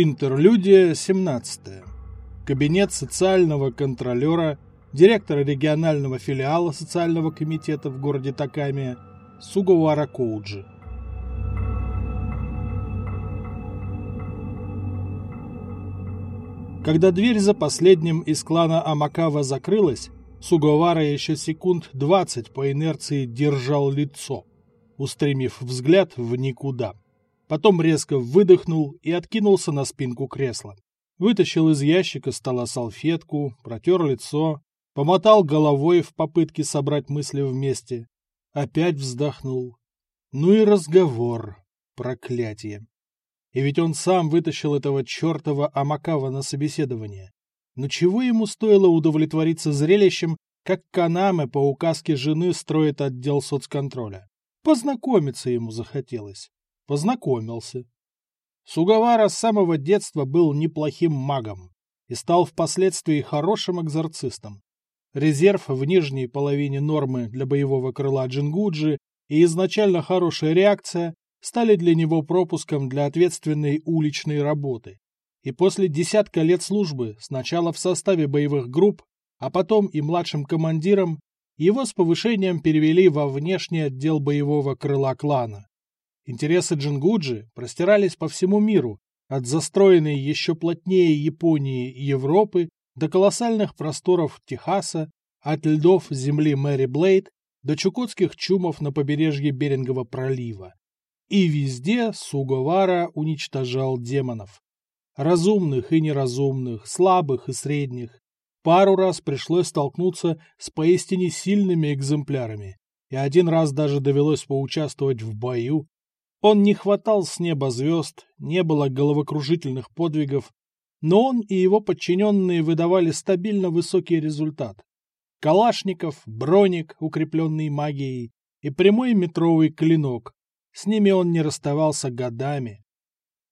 Интерлюдия 17. Кабинет социального контролера, директора регионального филиала социального комитета в городе Таками Сугавара Коуджи. Когда дверь за последним из клана Амакава закрылась, Сугавара еще секунд двадцать по инерции держал лицо, устремив взгляд в никуда. Потом резко выдохнул и откинулся на спинку кресла. Вытащил из ящика стола салфетку, протер лицо, помотал головой в попытке собрать мысли вместе. Опять вздохнул. Ну и разговор. Проклятие. И ведь он сам вытащил этого чертова Амакава на собеседование. Но чего ему стоило удовлетвориться зрелищем, как Канаме по указке жены строит отдел соцконтроля? Познакомиться ему захотелось. Познакомился. Сугавара с самого детства был неплохим магом и стал впоследствии хорошим экзорцистом. Резерв в нижней половине нормы для боевого крыла Джингуджи и изначально хорошая реакция стали для него пропуском для ответственной уличной работы. И после десятка лет службы, сначала в составе боевых групп, а потом и младшим командиром, его с повышением перевели во внешний отдел боевого крыла клана. Интересы Джингуджи простирались по всему миру, от застроенной еще плотнее Японии и Европы до колоссальных просторов Техаса, от льдов земли Мэри Бэрд до чукотских чумов на побережье Берингового пролива. И везде Сугавара уничтожал демонов. Разумных и неразумных, слабых и средних. Пару раз пришлось столкнуться с поистине сильными экземплярами, и один раз даже довелось поучаствовать в бою он не хватал с неба звезд, не было головокружительных подвигов, но он и его подчиненные выдавали стабильно высокий результат. Калашников, броник, укрепленный магией, и прямой метровый клинок. С ними он не расставался годами.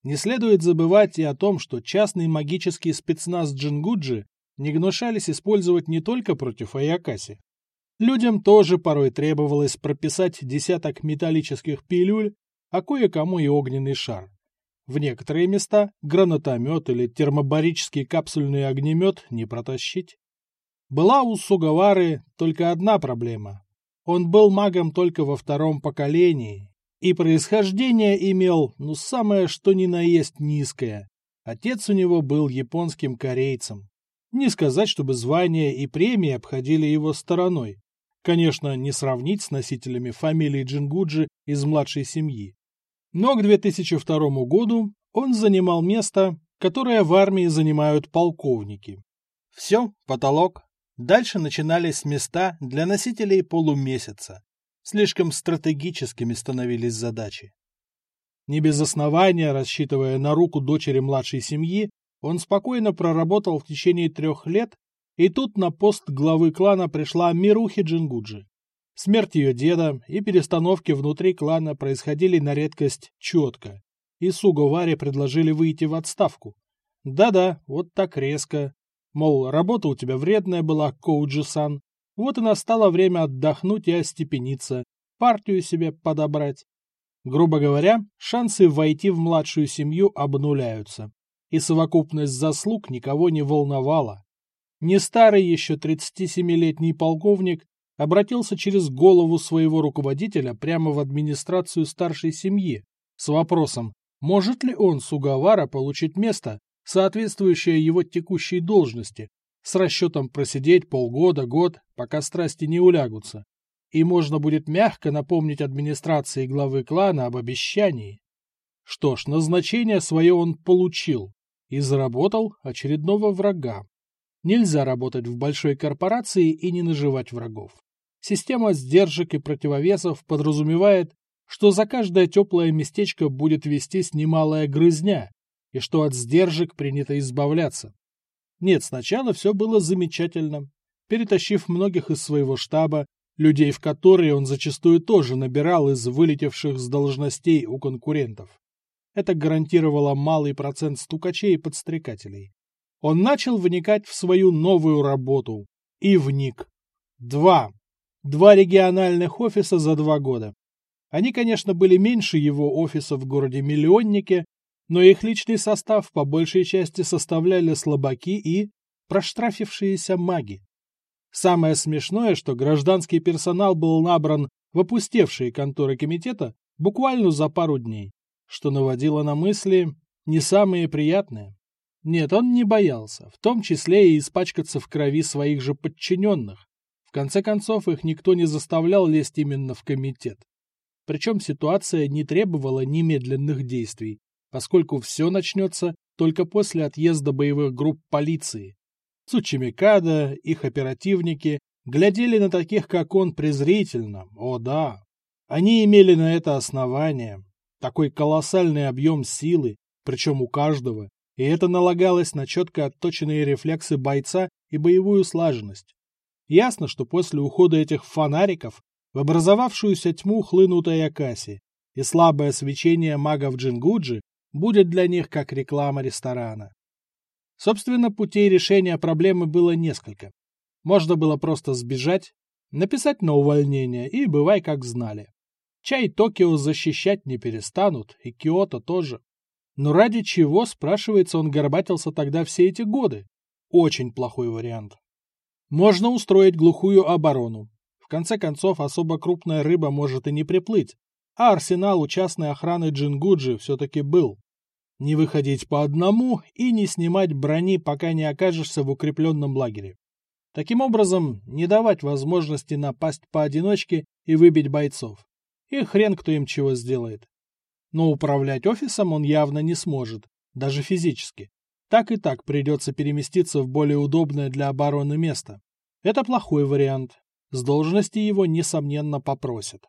Не следует забывать и о том, что частный магический спецназ Джингуджи не гнушались использовать не только против Аякаси. Людям тоже порой требовалось прописать десяток металлических пилюль а кое-кому и огненный шар. В некоторые места гранатомет или термобарический капсульный огнемет не протащить. Была у Сугавары только одна проблема. Он был магом только во втором поколении, и происхождение имел, ну, самое что ни на есть низкое. Отец у него был японским корейцем. Не сказать, чтобы звания и премии обходили его стороной. Конечно, не сравнить с носителями фамилии Джингуджи из младшей семьи. Но к 2002 году он занимал место, которое в армии занимают полковники. Все, потолок. Дальше начинались места для носителей полумесяца. Слишком стратегическими становились задачи. Не без основания, рассчитывая на руку дочери младшей семьи, он спокойно проработал в течение трех лет, и тут на пост главы клана пришла Мирухи Джингуджи. Смерть ее деда и перестановки внутри клана происходили на редкость четко, и Суговаре предложили выйти в отставку. Да-да, вот так резко. Мол, работа у тебя вредная была, Коуджи-сан. Вот и настало время отдохнуть и остепениться, партию себе подобрать. Грубо говоря, шансы войти в младшую семью обнуляются. И совокупность заслуг никого не волновала. Не старый еще 37-летний полковник обратился через голову своего руководителя прямо в администрацию старшей семьи с вопросом, может ли он, Сугавара, получить место, соответствующее его текущей должности, с расчетом просидеть полгода-год, пока страсти не улягутся, и можно будет мягко напомнить администрации главы клана об обещании. Что ж, назначение свое он получил и заработал очередного врага. Нельзя работать в большой корпорации и не наживать врагов. Система сдержек и противовесов подразумевает, что за каждое теплое местечко будет вестись немалая грызня, и что от сдержек принято избавляться. Нет, сначала все было замечательно. Перетащив многих из своего штаба, людей в которые он зачастую тоже набирал из вылетевших с должностей у конкурентов. Это гарантировало малый процент стукачей и подстрекателей. Он начал вникать в свою новую работу. И вник. Два, Два региональных офиса за два года. Они, конечно, были меньше его офиса в городе-миллионнике, но их личный состав по большей части составляли слабаки и проштрафившиеся маги. Самое смешное, что гражданский персонал был набран в опустевшие конторы комитета буквально за пару дней, что наводило на мысли не самые приятные. Нет, он не боялся, в том числе и испачкаться в крови своих же подчиненных. В конце концов, их никто не заставлял лезть именно в комитет. Причем ситуация не требовала немедленных действий, поскольку все начнется только после отъезда боевых групп полиции. Цучимикада, их оперативники, глядели на таких, как он, презрительно. О да, они имели на это основание. Такой колоссальный объем силы, причем у каждого, и это налагалось на четко отточенные рефлексы бойца и боевую слаженность. Ясно, что после ухода этих фонариков в образовавшуюся тьму хлынут Аякаси, и слабое свечение магов Джингуджи будет для них как реклама ресторана. Собственно, путей решения проблемы было несколько. Можно было просто сбежать, написать на увольнение и поминай как звали. Чай Токио защищать не перестанут, и Киото тоже. Но ради чего, спрашивается, он горбатился тогда все эти годы? Очень плохой вариант. Можно устроить глухую оборону. В конце концов, особо крупная рыба может и не приплыть, а арсенал у частной охраны Джингуджи все-таки был. Не выходить по одному и не снимать брони, пока не окажешься в укрепленном лагере. Таким образом, не давать возможности напасть поодиночке и выбить бойцов. И хрен кто им чего сделает. Но управлять офисом он явно не сможет, даже физически. Так и так придется переместиться в более удобное для обороны место. Это плохой вариант. С должности его, несомненно, попросят.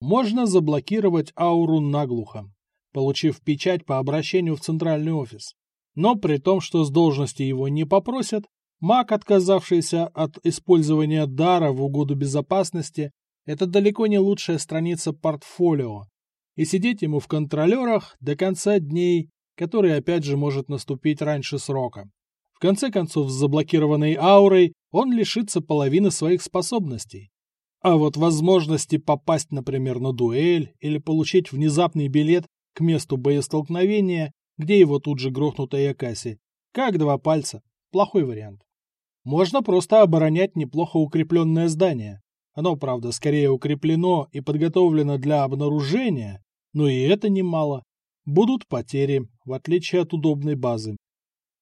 Можно заблокировать ауру наглухо получив печать по обращению в центральный офис. Но при том, что с должности его не попросят, маг, отказавшийся от использования дара в угоду безопасности, это далеко не лучшая страница портфолио, и сидеть ему в контролерах до конца дней, который опять же может наступить раньше срока. В конце концов, с заблокированной аурой он лишится половины своих способностей. А вот возможности попасть, например, на дуэль или получить внезапный билет к месту боестолкновения, где его тут же грохнут Аякаси. Как два пальца. Плохой вариант. Можно просто оборонять неплохо укрепленное здание. Оно, правда, скорее укреплено и подготовлено для обнаружения, но и это немало. Будут потери, в отличие от удобной базы.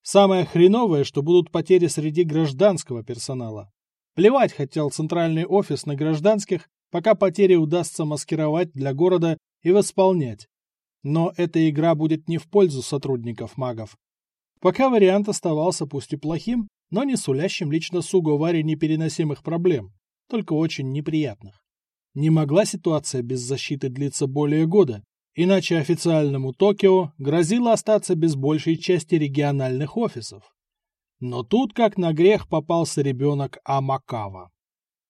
Самое хреновое, что будут потери среди гражданского персонала. Плевать хотел центральный офис на гражданских, пока потери удастся маскировать для города и восполнять. Но эта игра будет не в пользу сотрудников магов. Пока вариант оставался пусть и плохим, но не сулящим лично Суговаре непереносимых проблем, только очень неприятных. Не могла ситуация без защиты длиться более года, иначе официальному Токио грозило остаться без большей части региональных офисов. Но тут как на грех попался ребенок Амакава.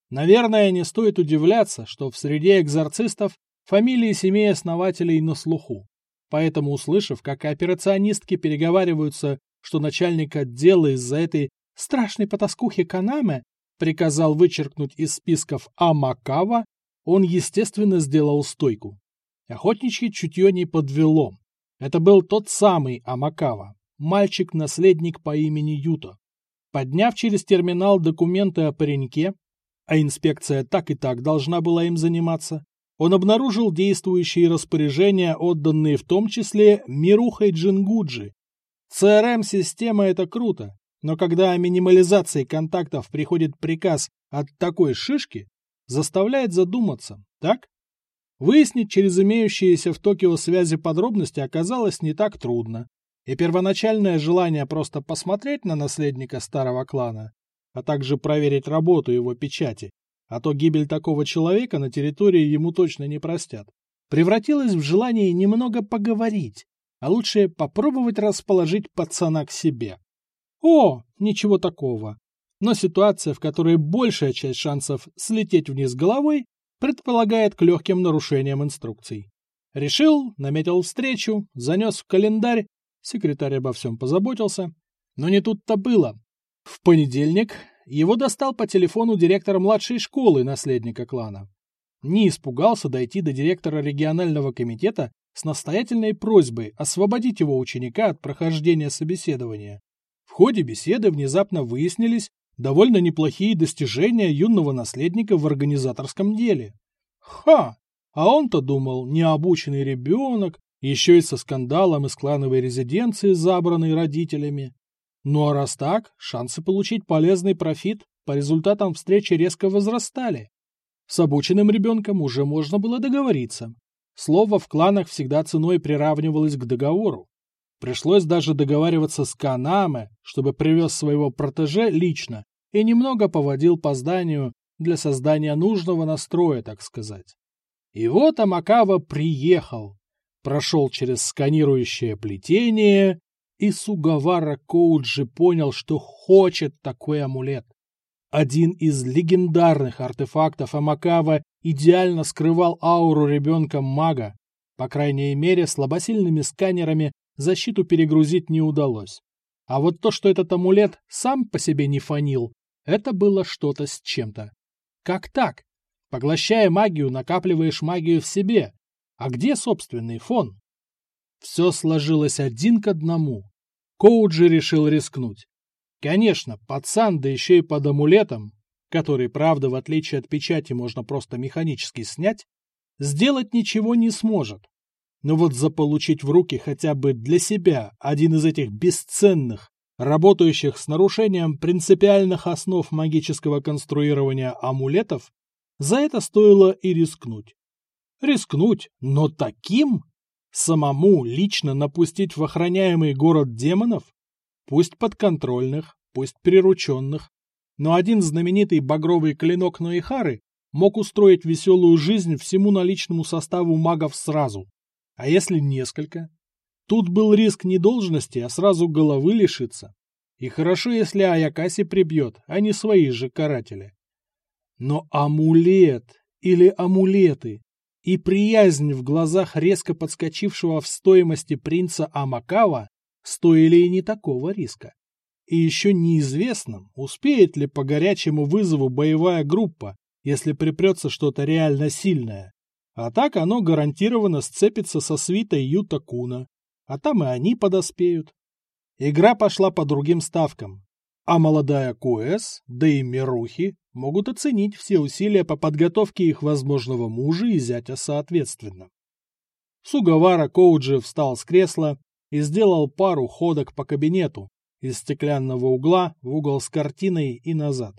Наверное, не стоит удивляться, что в среде экзорцистов фамилии семей основателей на слуху. Поэтому, услышав, как операционистки переговариваются, что начальник отдела из-за этой страшной потаскухи Канаме приказал вычеркнуть из списков Амакава, он, естественно, сделал стойку. Охотничье чутье не подвело. Это был тот самый Амакава, мальчик-наследник по имени Юто. Подняв через терминал документы о пареньке, а инспекция так и так должна была им заниматься, он обнаружил действующие распоряжения, отданные в том числе Мирухой Джингуджи. CRM-система — это круто, но когда о минимализации контактов приходит приказ от такой шишки, заставляет задуматься, так? Выяснить через имеющиеся в Токио связи подробности оказалось не так трудно, и первоначальное желание просто посмотреть на наследника старого клана, а также проверить работу его печати, а то гибель такого человека на территории ему точно не простят, превратилось в желание немного поговорить, а лучше попробовать расположить пацана к себе. О, ничего такого. Но ситуация, в которой большая часть шансов слететь вниз головой, предполагает к легким нарушениям инструкций. Решил, наметил встречу, занес в календарь, секретарь обо всем позаботился. Но не тут-то было. В понедельник его достал по телефону директор младшей школы наследника клана. Не испугался дойти до директора регионального комитета с настоятельной просьбой освободить его ученика от прохождения собеседования. В ходе беседы внезапно выяснились довольно неплохие достижения юного наследника в организаторском деле. Ха! А он-то думал, необученный ребенок, еще и со скандалом из клановой резиденции, забранной родителями. Ну а раз так, шансы получить полезный профит по результатам встречи резко возрастали. С обученным ребенком уже можно было договориться. Слово в кланах всегда ценой приравнивалось к договору. Пришлось даже договариваться с Канаме, чтобы привез своего протеже лично и немного поводил по зданию для создания нужного настроя, так сказать. И вот Амакава приехал, прошел через сканирующее плетение, и Сугавара Коуджи понял, что хочет такой амулет. Один из легендарных артефактов Амакава идеально скрывал ауру ребенка-мага. По крайней мере, слабосильными сканерами защиту перегрузить не удалось. А вот то, что этот амулет сам по себе не фанил, это было что-то с чем-то. Как так? Поглощая магию, накапливаешь магию в себе. А где собственный фон? Все сложилось один к одному. Коуджи решил рискнуть. Конечно, пацан, да еще и под амулетом, который, правда, в отличие от печати можно просто механически снять, сделать ничего не сможет. Но вот заполучить в руки хотя бы для себя один из этих бесценных, работающих с нарушением принципиальных основ магического конструирования амулетов, за это стоило и рискнуть. Рискнуть, но таким? Самому лично напустить в охраняемый город демонов? Пусть подконтрольных, пусть прирученных. Но один знаменитый багровый клинок Ноихары мог устроить веселую жизнь всему наличному составу магов сразу. А если несколько? Тут был риск не должности, а сразу головы лишиться. И хорошо, если Аякаси прибьет, а не свои же каратели. Но амулет или амулеты и приязнь в глазах резко подскочившего в стоимости принца Амакава стоили и не такого риска. И еще неизвестно, успеет ли по горячему вызову боевая группа, если припрется что-то реально сильное. А так оно гарантированно сцепится со свитой Юта Куна, а там и они подоспеют. Игра пошла по другим ставкам, а молодая Куэс, да и Мирухи могут оценить все усилия по подготовке их возможного мужа и зятя соответственно. Сугавара Коуджи встал с кресла и сделал пару ходок по кабинету, из стеклянного угла в угол с картиной и назад.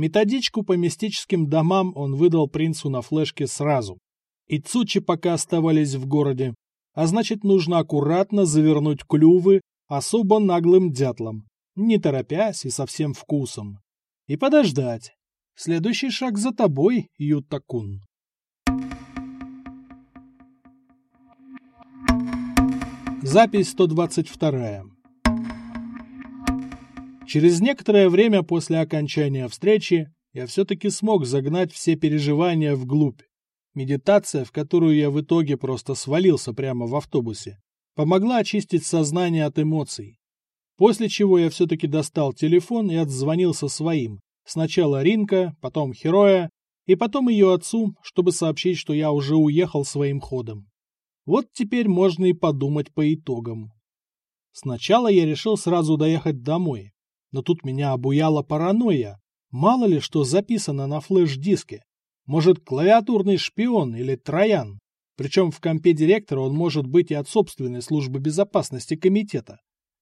Методичку по мистическим домам он выдал принцу на флешке сразу. И Цучи пока оставались в городе, а значит нужно аккуратно завернуть клювы особо наглым дятлом, не торопясь и со всем вкусом. И подождать. Следующий шаг за тобой, Ютакун. Запись 122. Через некоторое время после окончания встречи я все-таки смог загнать все переживания вглубь. Медитация, в которую я в итоге просто свалился прямо в автобусе, помогла очистить сознание от эмоций. После чего я все-таки достал телефон и отзвонился своим. Сначала Ринка, потом Хероя, и потом ее отцу, чтобы сообщить, что я уже уехал своим ходом. Вот теперь можно и подумать по итогам. Сначала я решил сразу доехать домой, но тут меня обуяла паранойя. Мало ли что записано на флеш-диске. Может, клавиатурный шпион или троян. Причем в компе директора он может быть и от собственной службы безопасности комитета.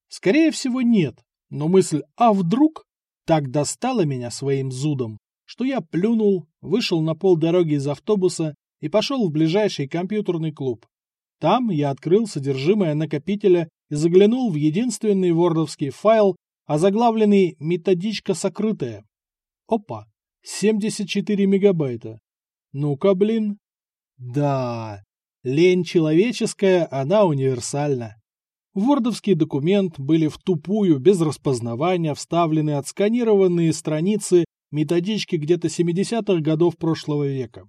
Скорее всего, нет. Но мысль «а вдруг?» так достала меня своим зудом, что я плюнул, вышел на полдороги из автобуса и пошел в ближайший компьютерный клуб. Там я открыл содержимое накопителя и заглянул в единственный вордовский файл, озаглавленный «Методичка сокрытая». Опа, 74 мегабайта. Ну-ка, блин. Да, лень человеческая, она универсальна. Вордовский документ были в тупую, без распознавания, вставлены отсканированные страницы методички где-то 70-х годов прошлого века.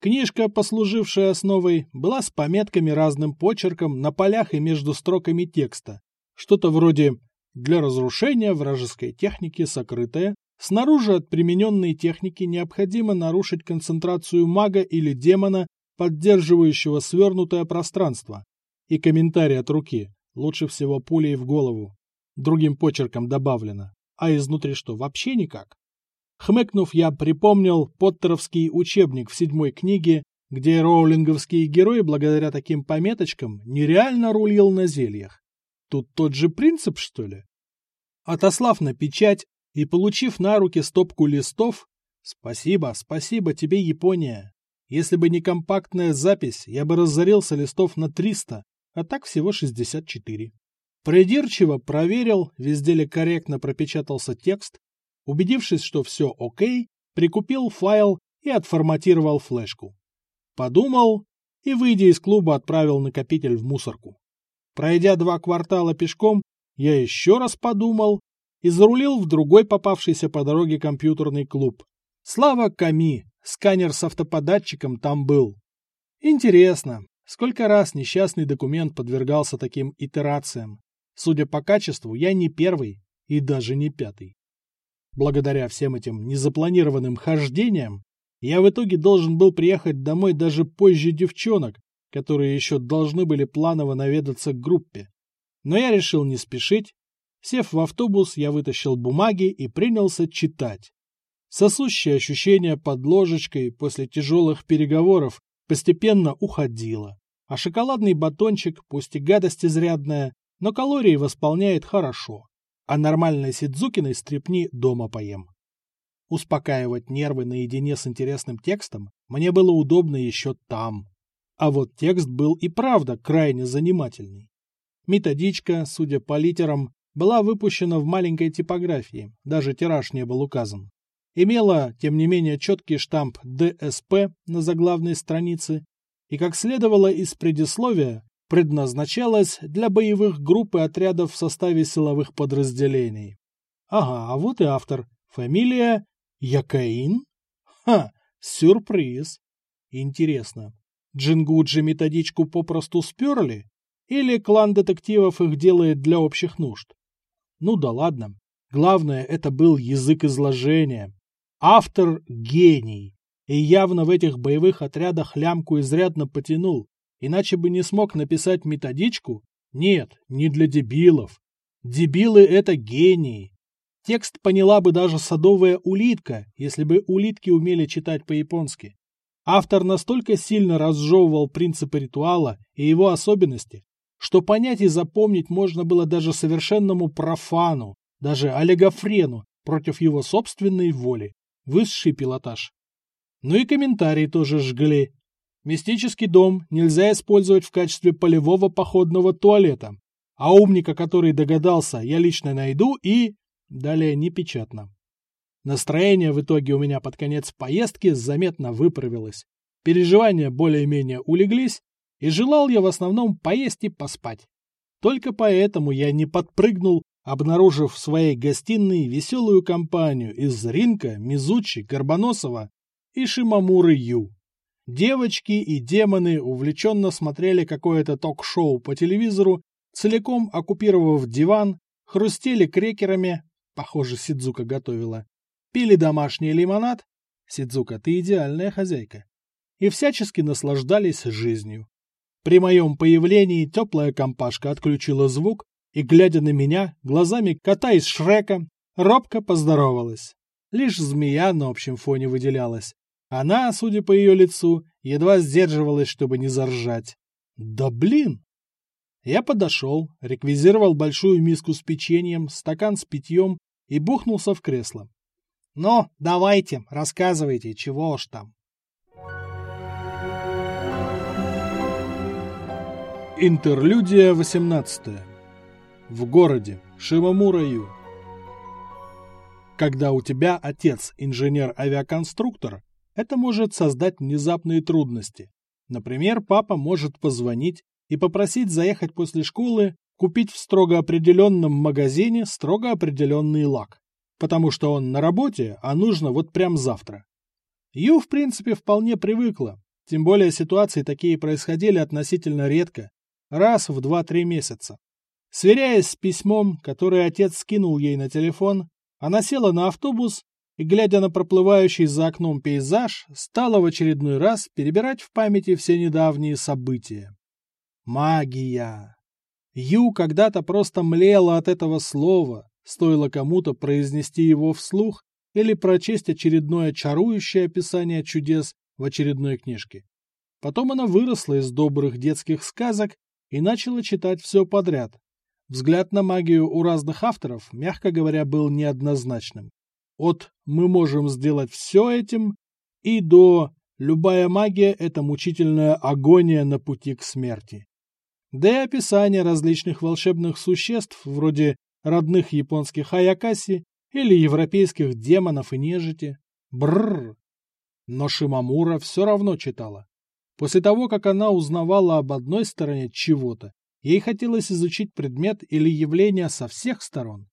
Книжка, послужившая основой, была с пометками разным почерком на полях и между строками текста. Что-то вроде «Для разрушения вражеской техники сокрытая, снаружи от примененной техники необходимо нарушить концентрацию мага или демона поддерживающего свернутое пространство. И комментарий от руки, лучше всего пулей в голову. Другим почерком добавлено. А изнутри что, вообще никак? Хмыкнув, я припомнил Поттеровский учебник в седьмой книге, где роулинговский герой благодаря таким пометочкам нереально рулил на зельях. Тут тот же принцип, что ли? Отослав на печать и получив на руки стопку листов, спасибо, спасибо тебе, Япония. Если бы не компактная запись, я бы разорился листов на 300, а так всего 64. Придирчиво проверил, везде ли корректно пропечатался текст, убедившись, что все окей, прикупил файл и отформатировал флешку. Подумал и, выйдя из клуба, отправил накопитель в мусорку. Пройдя два квартала пешком, я еще раз подумал и зарулил в другой попавшийся по дороге компьютерный клуб. Слава Ками, сканер с автоподатчиком там был. Интересно, сколько раз несчастный документ подвергался таким итерациям. Судя по качеству, я не первый и даже не пятый. Благодаря всем этим незапланированным хождениям, я в итоге должен был приехать домой даже позже девчонок, которые еще должны были планово наведаться к группе. Но я решил не спешить. Сев в автобус, я вытащил бумаги и принялся читать. Сосущее ощущение под ложечкой после тяжелых переговоров постепенно уходило, а шоколадный батончик, пусть и гадость изрядная, но калории восполняет хорошо, а нормальной Сидзукиной стрепни дома поем. Успокаивать нервы наедине с интересным текстом мне было удобно еще там. А вот текст был и правда крайне занимательный. Методичка, судя по литерам, была выпущена в маленькой типографии, даже тираж не был указан. Имела, тем не менее, четкий штамп ДСП на заглавной странице и, как следовало из предисловия, предназначалась для боевых групп и отрядов в составе силовых подразделений. Ага, а вот и автор. Фамилия Якаин? Ха, сюрприз. Интересно, Джингуджи методичку попросту сперли? Или клан детективов их делает для общих нужд? Ну да ладно. Главное, это был язык изложения. Автор — гений. И явно в этих боевых отрядах лямку изрядно потянул. Иначе бы не смог написать методичку. Нет, не для дебилов. Дебилы — это гении. Текст поняла бы даже садовая улитка, если бы улитки умели читать по-японски. Автор настолько сильно разжевывал принципы ритуала и его особенности, что понять и запомнить можно было даже совершенному профану, даже олигофрену против его собственной воли. Высший пилотаж. Ну и комментарии тоже жгли. Мистический дом нельзя использовать в качестве полевого походного туалета. А умника, который догадался, я лично найду и... Далее непечатно. Настроение в итоге у меня под конец поездки заметно выправилось. Переживания более-менее улеглись, и желал я в основном поесть и поспать. Только поэтому я не подпрыгнул, обнаружив в своей гостиной веселую компанию из Ринка, Мизучи, Горбоносова и Шимамуры Ю. Девочки и демоны увлеченно смотрели какое-то ток-шоу по телевизору, целиком оккупировав диван, хрустели крекерами, похоже, Сидзука готовила, пили домашний лимонад, Сидзука, ты идеальная хозяйка, и всячески наслаждались жизнью. При моем появлении теплая компашка отключила звук и, глядя на меня, глазами кота из Шрека, робко поздоровалась. Лишь змея на общем фоне выделялась. Она, судя по ее лицу, едва сдерживалась, чтобы не заржать. Да блин! Я подошел, реквизировал большую миску с печеньем, стакан с питьем и бухнулся в кресло. Ну, давайте, рассказывайте, чего уж там. Интерлюдия 18. В городе Шимамураю. Когда у тебя отец инженер-авиаконструктор, это может создать внезапные трудности. Например, папа может позвонить и попросить заехать после школы купить в строго определенном магазине строго определенный лак потому что он на работе, а нужно вот прям завтра. Ю, в принципе, вполне привыкла, тем более ситуации такие происходили относительно редко, раз в 2-3 месяца. Сверяясь с письмом, которое отец скинул ей на телефон, она села на автобус и, глядя на проплывающий за окном пейзаж, стала в очередной раз перебирать в памяти все недавние события. Магия! Ю когда-то просто млела от этого слова, стоило кому-то произнести его вслух или прочесть очередное чарующее описание чудес в очередной книжке. Потом она выросла из добрых детских сказок и начала читать все подряд. Взгляд на магию у разных авторов, мягко говоря, был неоднозначным. От «мы можем сделать все этим» и до «любая магия – это мучительная агония на пути к смерти». Да и описание различных волшебных существ, вроде родных японских Аякаси или европейских демонов и нежити. Бррр. Но Шимамура все равно читала. После того, как она узнавала об одной стороне чего-то, ей хотелось изучить предмет или явление со всех сторон.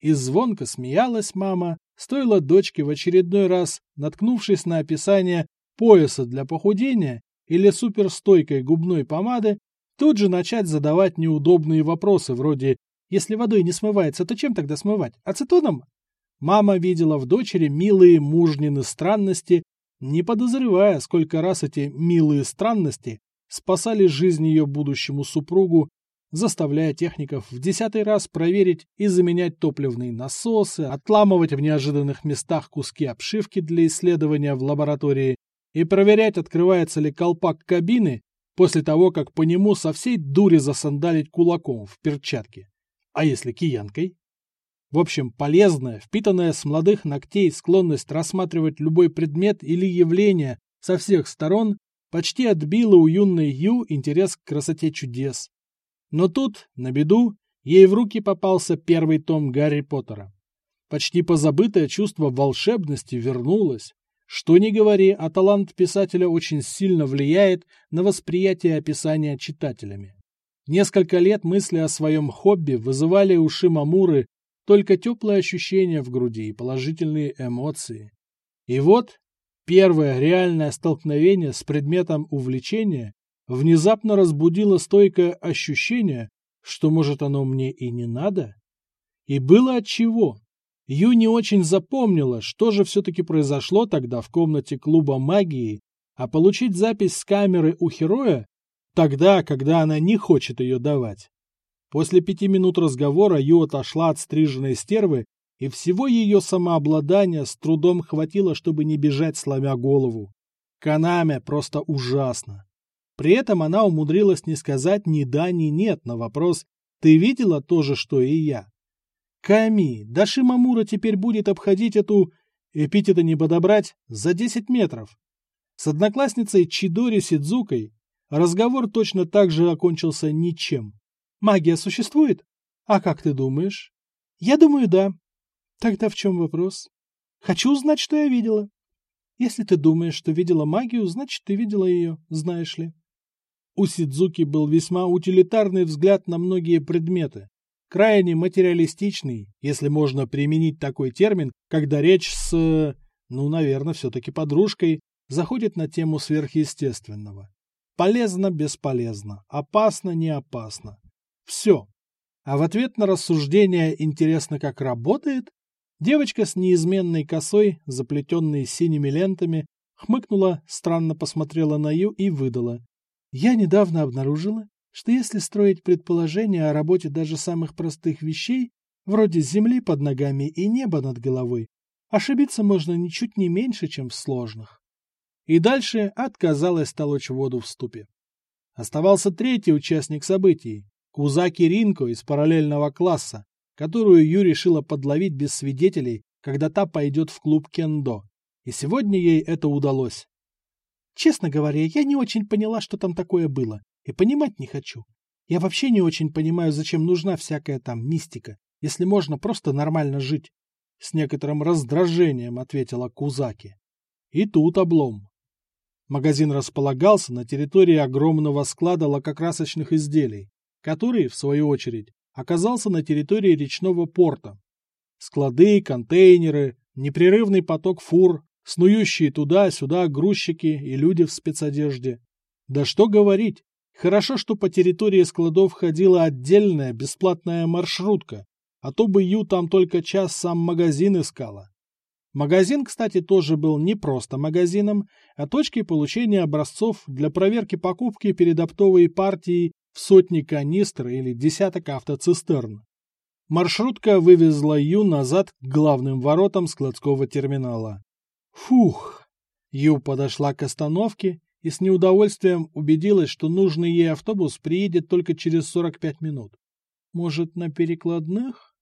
И звонко смеялась мама, стоило дочке в очередной раз, наткнувшись на описание пояса для похудения или суперстойкой губной помады, тут же начать задавать неудобные вопросы вроде «Если водой не смывается, то чем тогда смывать? Ацетоном?» Мама видела в дочери милые мужнины странности не подозревая, сколько раз эти милые странности спасали жизнь ее будущему супругу, заставляя техников в десятый раз проверить и заменять топливные насосы, отламывать в неожиданных местах куски обшивки для исследования в лаборатории и проверять, открывается ли колпак кабины после того, как по нему со всей дури засандалить кулаком в перчатке. А если киянкой? В общем, полезная, впитанная с молодых ногтей склонность рассматривать любой предмет или явление со всех сторон почти отбила у юной Ю интерес к красоте чудес. Но тут, на беду, ей в руки попался первый том Гарри Поттера. Почти позабытое чувство волшебности вернулось. Что ни говори, а талант писателя очень сильно влияет на восприятие описания читателями. Несколько лет мысли о своем хобби вызывали у Шимамуры только теплые ощущения в груди и положительные эмоции. И вот первое реальное столкновение с предметом увлечения внезапно разбудило стойкое ощущение, что, может, оно мне и не надо. И было от чего. Ю не очень запомнила, что же все-таки произошло тогда в комнате клуба магии, а получить запись с камеры у Хероя тогда, когда она не хочет ее давать, После пяти минут разговора Ю отошла от стриженной стервы, и всего ее самообладания с трудом хватило, чтобы не бежать, сломя голову. Канаме просто ужасно. При этом она умудрилась не сказать ни да, ни нет на вопрос «Ты видела то же, что и я?» Ками, да Шимамура теперь будет обходить эту, эпитета не подобрать, за 10 метров. С одноклассницей Чидори Сидзукой разговор точно так же окончился ничем. Магия существует? А как ты думаешь? Я думаю, да. Тогда в чем вопрос? Хочу узнать, что я видела. Если ты думаешь, что видела магию, значит, ты видела ее, знаешь ли. У Сидзуки был весьма утилитарный взгляд на многие предметы, крайне материалистичный, если можно применить такой термин, когда речь с, ну, наверное, все-таки подружкой, заходит на тему сверхъестественного. Полезно-бесполезно, опасно-не опасно. Все. А в ответ на рассуждение «интересно, как работает», девочка с неизменной косой, заплетенной синими лентами, хмыкнула, странно посмотрела на Ю и выдала. «Я недавно обнаружила, что если строить предположения о работе даже самых простых вещей, вроде земли под ногами и неба над головой, ошибиться можно ничуть не меньше, чем в сложных». И дальше отказалась толочь воду в ступе. Оставался третий участник событий, Кузаки Ринко из параллельного класса, которую Ю решила подловить без свидетелей, когда та пойдет в клуб кендо. И сегодня ей это удалось. Честно говоря, я не очень поняла, что там такое было, и понимать не хочу. Я вообще не очень понимаю, зачем нужна всякая там мистика, если можно просто нормально жить. С некоторым раздражением ответила Кузаки. И тут облом. Магазин располагался на территории огромного склада лакокрасочных изделий который, в свою очередь, оказался на территории речного порта. Склады, контейнеры, непрерывный поток фур, снующие туда-сюда грузчики и люди в спецодежде. Да что говорить, хорошо, что по территории складов ходила отдельная бесплатная маршрутка, а то бы Ю там только час сам магазин искала. Магазин, кстати, тоже был не просто магазином, а точкой получения образцов для проверки покупки перед оптовой партией в сотни канистр или десяток автоцистерн. Маршрутка вывезла Ю назад к главным воротам складского терминала. Фух! Ю подошла к остановке и с неудовольствием убедилась, что нужный ей автобус приедет только через 45 минут. Может, на перекладных?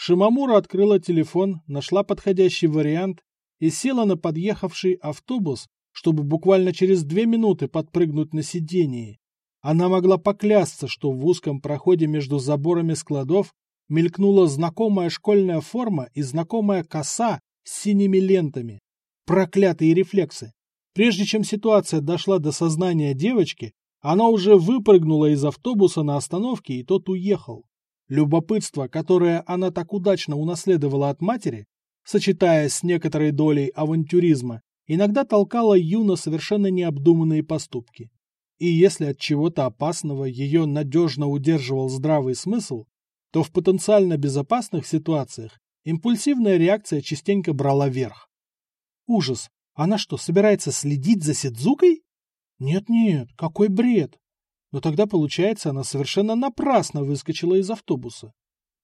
Шимамура открыла телефон, нашла подходящий вариант и села на подъехавший автобус, чтобы буквально через две минуты подпрыгнуть на сидении. Она могла поклясться, что в узком проходе между заборами складов мелькнула знакомая школьная форма и знакомая коса с синими лентами. Проклятые рефлексы! Прежде чем ситуация дошла до сознания девочки, она уже выпрыгнула из автобуса на остановке, и тот уехал. Любопытство, которое она так удачно унаследовала от матери, сочетаясь с некоторой долей авантюризма, иногда толкало Ю на совершенно необдуманные поступки. И если от чего-то опасного ее надежно удерживал здравый смысл, то в потенциально безопасных ситуациях импульсивная реакция частенько брала верх. Ужас! Она что, собирается следить за Сидзукой? Нет-нет, какой бред! Но тогда, получается, она совершенно напрасно выскочила из автобуса.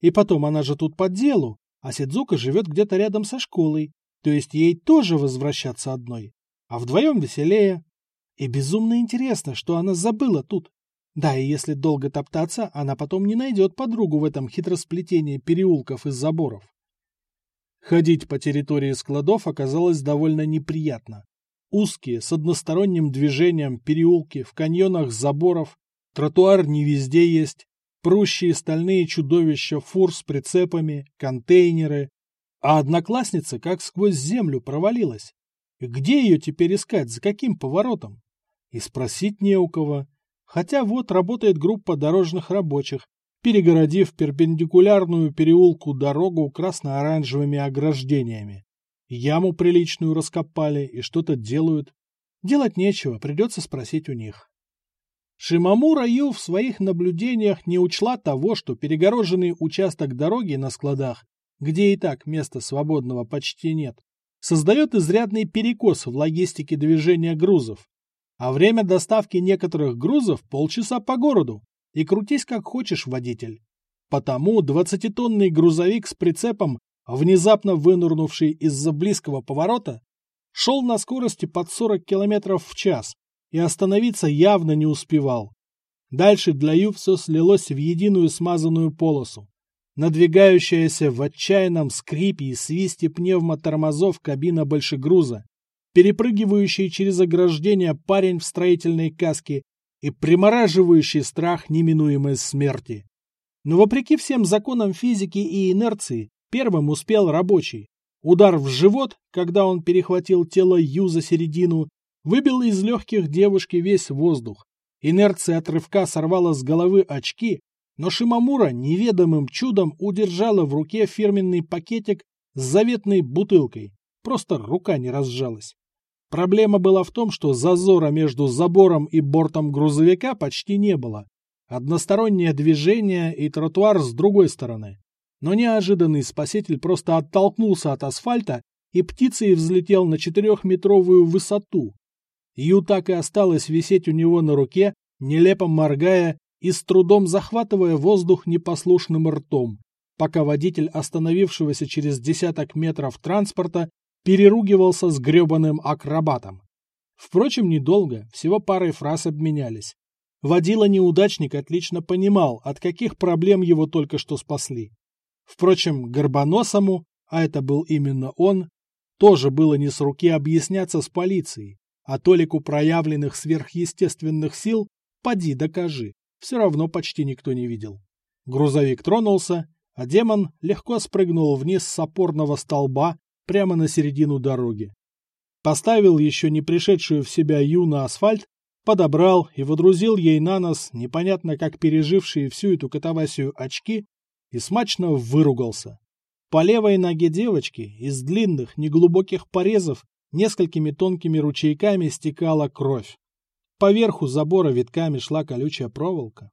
И потом, она же тут по делу, а Сидзука живет где-то рядом со школой, то есть ей тоже возвращаться одной. А вдвоем веселее. И безумно интересно, что она забыла тут. Да, и если долго топтаться, она потом не найдет подругу в этом хитросплетении переулков и заборов. Ходить по территории складов оказалось довольно неприятно. Узкие, с односторонним движением переулки, в каньонах заборов, тротуар не везде есть, прущие стальные чудовища фур с прицепами, контейнеры. А одноклассница как сквозь землю провалилась. Где ее теперь искать, за каким поворотом? И спросить не у кого. Хотя вот работает группа дорожных рабочих, перегородив перпендикулярную переулку дорогу красно-оранжевыми ограждениями. Яму приличную раскопали и что-то делают. Делать нечего, придется спросить у них. Шимамура Ю в своих наблюдениях не учла того, что перегороженный участок дороги на складах, где и так места свободного почти нет, создает изрядный перекос в логистике движения грузов. А время доставки некоторых грузов полчаса по городу, и крутись как хочешь, водитель. Потому двадцатитонный грузовик с прицепом внезапно вынурнувший из-за близкого поворота, шел на скорости под 40 км в час и остановиться явно не успевал. Дальше для Ю все слилось в единую смазанную полосу. Надвигающаяся в отчаянном скрипе и свисте пневмотормозов кабина большегруза, перепрыгивающий через ограждение парень в строительной каске и примораживающий страх неминуемой смерти. Но вопреки всем законам физики и инерции, Первым успел рабочий. Удар в живот, когда он перехватил тело Ю за середину, выбил из легких девушки весь воздух. Инерция от рывка сорвала с головы очки, но Шимамура неведомым чудом удержала в руке фирменный пакетик с заветной бутылкой. Просто рука не разжалась. Проблема была в том, что зазора между забором и бортом грузовика почти не было. Одностороннее движение и тротуар с другой стороны но неожиданный спаситель просто оттолкнулся от асфальта и птицей взлетел на четырехметровую высоту. Ю так и осталась висеть у него на руке, нелепо моргая и с трудом захватывая воздух непослушным ртом, пока водитель остановившегося через десяток метров транспорта переругивался с гребаным акробатом. Впрочем, недолго, всего парой фраз обменялись. Водила-неудачник отлично понимал, от каких проблем его только что спасли. Впрочем, Горбоносому, а это был именно он, тоже было не с руки объясняться с полицией, а Толику проявленных сверхъестественных сил поди докажи, все равно почти никто не видел. Грузовик тронулся, а демон легко спрыгнул вниз с опорного столба прямо на середину дороги. Поставил еще не пришедшую в себя Ю на асфальт, подобрал и водрузил ей на нос непонятно как пережившие всю эту катавасию очки и смачно выругался. По левой ноге девочки из длинных, неглубоких порезов несколькими тонкими ручейками стекала кровь. Поверху забора витками шла колючая проволока.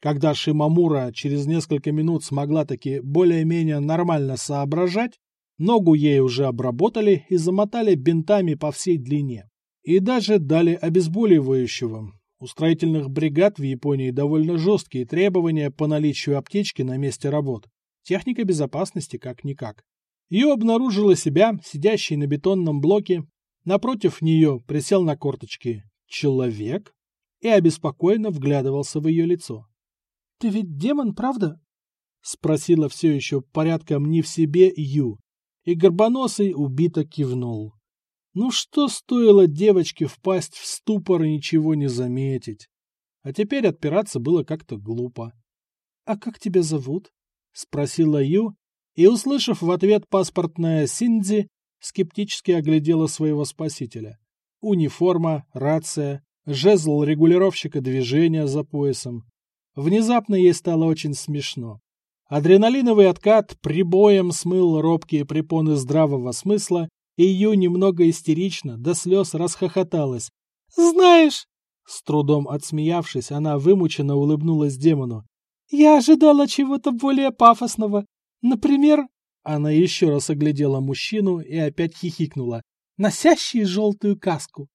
Когда Шимамура через несколько минут смогла таки более-менее нормально соображать, Ногу ей уже обработали и замотали бинтами по всей длине. И даже дали обезболивающего. У строительных бригад в Японии довольно жесткие требования по наличию аптечки на месте работ. Техника безопасности как-никак. Ее обнаружила себя, сидящей на бетонном блоке. Напротив нее присел на корточки человек и обеспокоенно вглядывался в ее лицо. — Ты ведь демон, правда? — спросила все еще порядком не в себе Ю, и Горбоносый убито кивнул. Ну что стоило девочке впасть в ступор и ничего не заметить? А теперь отпираться было как-то глупо. — А как тебя зовут? — спросила Ю, и, услышав в ответ паспортное Синдзи, скептически оглядела своего спасителя. Униформа, рация, жезл регулировщика движения за поясом. Внезапно ей стало очень смешно. Адреналиновый откат прибоем смыл робкие препоны здравого смысла и Ю немного истерично, до слез расхохоталась. «Знаешь...» С трудом отсмеявшись, она вымученно улыбнулась демону. «Я ожидала чего-то более пафосного. Например...» Она еще раз оглядела мужчину и опять хихикнула. «Носящий желтую каску».